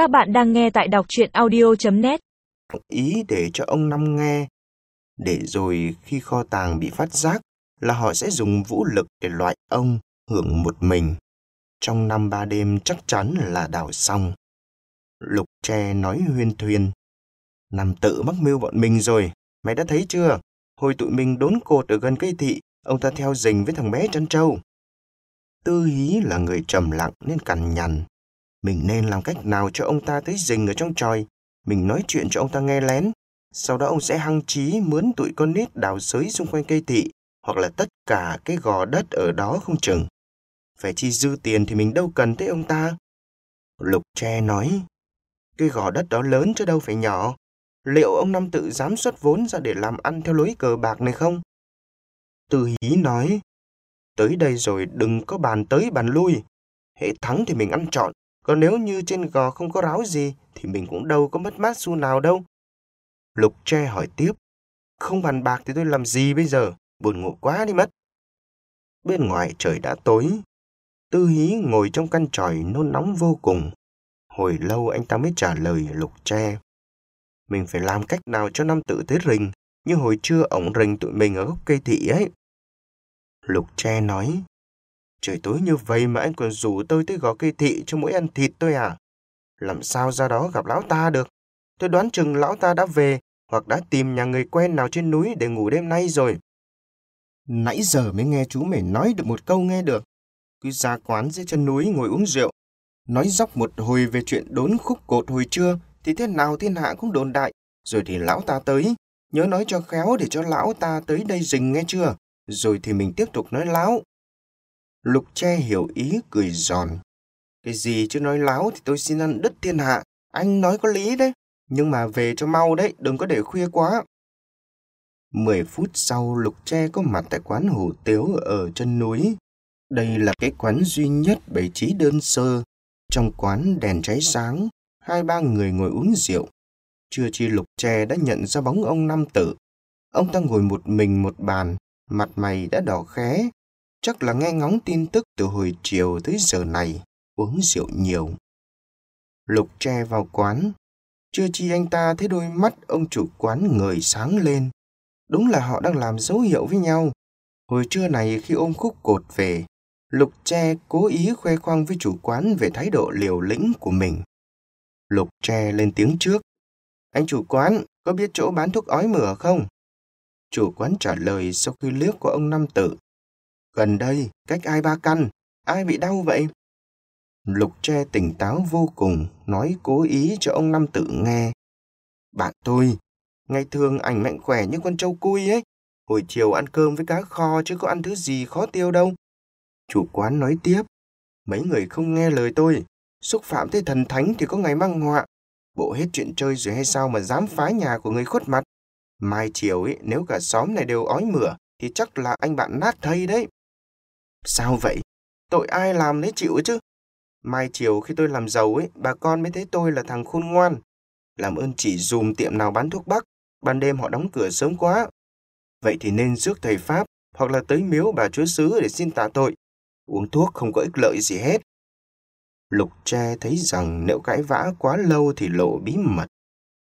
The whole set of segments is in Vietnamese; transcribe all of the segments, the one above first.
Các bạn đang nghe tại đọc truyện audio.net ý để cho ông Năm nghe, để rồi khi kho tàng bị phát giác là họ sẽ dùng vũ lực để loại ông hưởng một mình. Trong năm ba đêm chắc chắn là đào xong. Lục tre nói huyên thuyên. Nằm tự mắc mưu bọn mình rồi, mày đã thấy chưa? Hồi tụi mình đốn cột ở gần cây thị, ông ta theo rình với thằng bé chăn trâu. Tư hí là người trầm lặng nên cằn nhằn. Mình nên làm cách nào cho ông ta thấy rình ở trong tròi. Mình nói chuyện cho ông ta nghe lén. Sau đó ông sẽ hăng chí mướn tụi con nít đào sới xung quanh cây thị hoặc là tất cả cái gò đất ở đó không chừng. Phải chi dư tiền thì mình đâu cần tới ông ta. Lục tre nói, cái gò đất đó lớn chứ đâu phải nhỏ. Liệu ông Năm tự dám xuất vốn ra để làm ăn theo lối cờ bạc này không? Từ hí nói, tới đây rồi đừng có bàn tới bàn lui. Hệ thắng thì mình ăn trọn, còn nếu như trên gò không có ráo gì thì mình cũng đâu có mất mát xu nào đâu. Lục tre hỏi tiếp, không bàn bạc thì tôi làm gì bây giờ? Buồn ngủ quá đi mất. Bên ngoài trời đã tối. Tư hí ngồi trong căn tròi nôn nóng vô cùng. Hồi lâu anh ta mới trả lời lục tre. Mình phải làm cách nào cho năm tự tới rình, như hồi trưa ổng rình tụi mình ở gốc cây thị ấy. Lục tre nói, trời tối như vậy mà anh còn rủ tôi tới gò cây thị cho mỗi ăn thịt tôi à? Làm sao ra đó gặp lão ta được? Tôi đoán chừng lão ta đã về hoặc đã tìm nhà người quen nào trên núi để ngủ đêm nay rồi. Nãy giờ mới nghe chú mày nói được một câu nghe được. Cứ ra quán dưới chân núi ngồi uống rượu. Nói dóc một hồi về chuyện đốn khúc cột hồi trưa thì thế nào thiên hạ cũng đồn đại. Rồi thì lão ta tới. Nhớ nói cho khéo để cho lão ta tới đây rình nghe chưa? Rồi thì mình tiếp tục nói láo. Lục che hiểu ý cười giòn. Cái gì chứ nói láo thì tôi xin ăn đất thiên hạ. Anh nói có lý đấy. Nhưng mà về cho mau đấy, đừng có để khuya quá. Mười phút sau, Lục Tre có mặt tại quán hủ tiếu ở chân núi. Đây là cái quán duy nhất bày trí đơn sơ. Trong quán đèn cháy sáng, hai ba người ngồi uống rượu. Chưa chi Lục Tre đã nhận ra bóng ông Nam Tử. Ông ta ngồi một mình một bàn, mặt mày đã đỏ khé. Chắc là nghe ngóng tin tức từ hồi chiều tới giờ này, uống rượu nhiều. Lục Tre vào quán. Chưa chi anh ta thấy đôi mắt ông chủ quán người sáng lên. Đúng là họ đang làm dấu hiệu với nhau. Hồi trưa này khi ôm khúc cột về, Lục Tre cố ý khoe khoang với chủ quán về thái độ liều lĩnh của mình. Lục Tre lên tiếng trước. Anh chủ quán, có biết chỗ bán thuốc ói mửa không? Chủ quán trả lời sau khi liếc qua ông Năm tử Gần đây, cách ai ba căn, ai bị đau vậy? Lục Tre tỉnh táo vô cùng, nói cố ý cho ông Năm Tự nghe. Bạn tôi, ngày thường ảnh mạnh khỏe như con trâu cui ấy. Hồi chiều ăn cơm với cá kho chứ có ăn thứ gì khó tiêu đâu. Chủ quán nói tiếp, mấy người không nghe lời tôi, xúc phạm tới thần thánh thì có ngày mang họa. Bộ hết chuyện chơi rồi hay sao mà dám phá nhà của người khuất mặt. Mai chiều ấy, nếu cả xóm này đều ói mửa, thì chắc là anh bạn nát thây đấy. Sao vậy? Tội ai làm lấy chịu chứ? Mai chiều khi tôi làm giàu ấy, bà con mới thấy tôi là thằng khôn ngoan. Làm ơn chỉ dùm tiệm nào bán thuốc bắc, ban đêm họ đóng cửa sớm quá. Vậy thì nên rước thầy Pháp hoặc là tới miếu bà chúa xứ để xin tạ tội. Uống thuốc không có ích lợi gì hết. Lục tre thấy rằng nếu cãi vã quá lâu thì lộ bí mật.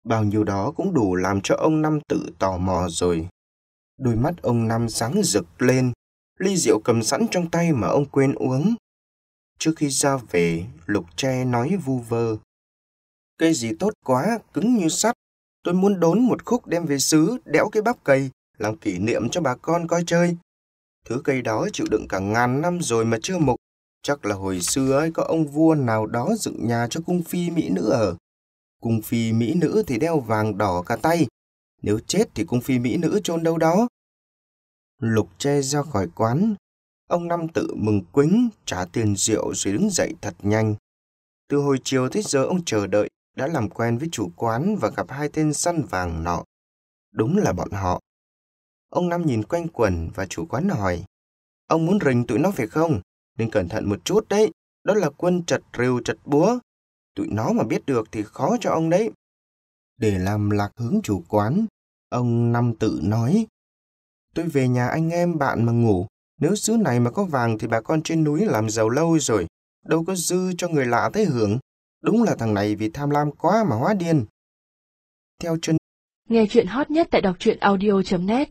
Bao nhiêu đó cũng đủ làm cho ông Năm tự tò mò rồi. Đôi mắt ông Năm sáng rực lên, ly rượu cầm sẵn trong tay mà ông quên uống. Trước khi ra về, Lục tre nói vu vơ. Cây gì tốt quá, cứng như sắt. Tôi muốn đốn một khúc đem về xứ, đẽo cái bắp cây, làm kỷ niệm cho bà con coi chơi. Thứ cây đó chịu đựng cả ngàn năm rồi mà chưa mục. Chắc là hồi xưa ấy có ông vua nào đó dựng nhà cho cung phi mỹ nữ ở. Cung phi mỹ nữ thì đeo vàng đỏ cả tay. Nếu chết thì cung phi mỹ nữ chôn đâu đó. Lục che ra khỏi quán. Ông Năm tự mừng quính, trả tiền rượu rồi đứng dậy thật nhanh. Từ hồi chiều tới giờ ông chờ đợi, đã làm quen với chủ quán và gặp hai tên săn vàng nọ. Đúng là bọn họ. Ông Năm nhìn quanh quần và chủ quán hỏi. Ông muốn rình tụi nó phải không? Nên cẩn thận một chút đấy. Đó là quân chật rìu chật búa. Tụi nó mà biết được thì khó cho ông đấy. Để làm lạc hướng chủ quán, ông Năm tự nói. Tôi về nhà anh em bạn mà ngủ. Nếu xứ này mà có vàng thì bà con trên núi làm giàu lâu rồi. Đâu có dư cho người lạ tới hưởng. Đúng là thằng này vì tham lam quá mà hóa điên. Theo chân Nghe chuyện hot nhất tại đọc truyện audio.net